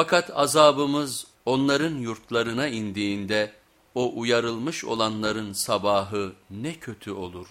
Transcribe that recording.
Fakat azabımız onların yurtlarına indiğinde o uyarılmış olanların sabahı ne kötü olur.